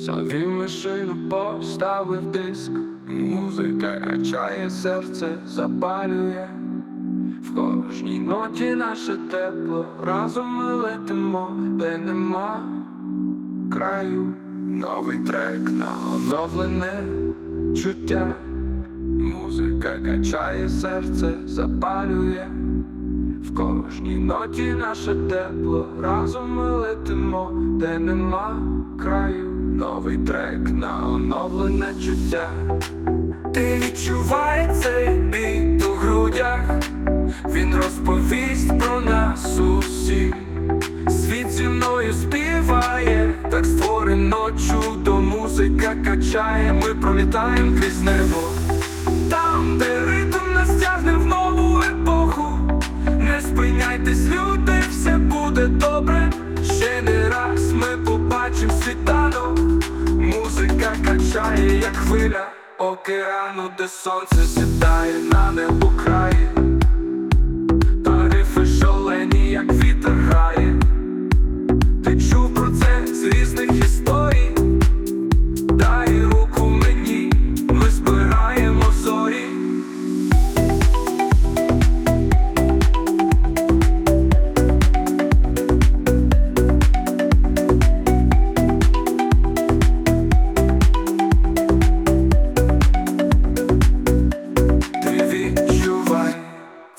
Завів машину, поставив диск, музика качає серце, запалює. В кожній ноті наше тепло, разом ми летимо, де нема краю, новий трек на оновлене чуття. Музика качає серце, запалює. В кожній ноті наше тепло, разом ми летимо, де нема краю, новий трек на оновлене чуття. Ти відчувай цей біт у грудях, він розповість про нас усіх. Світ зі мною співає, так створено чудо, музика качає, ми пролітаємо крізь небо. Там, де добре. Ще не раз ми побачимо світанок. Музика качає, як хвиля океану, де сонце сідає на небо краї.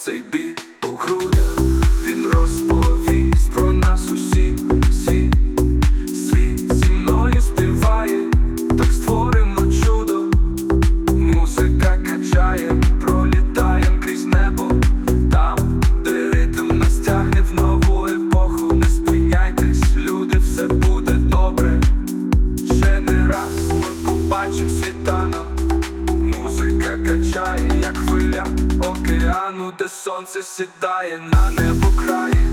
Цей біт у грудях, він розповість про нас усі, світ, світ зі мною співає, так створимо чудо, музика качає, пролітаєм крізь небо, там, де ритм нас тягне в нову епоху, не спиняйтесь, люди, все буде добре. Ще не раз світанок. Музика качає, як хвиля океану, де сонце сідає на небо краї.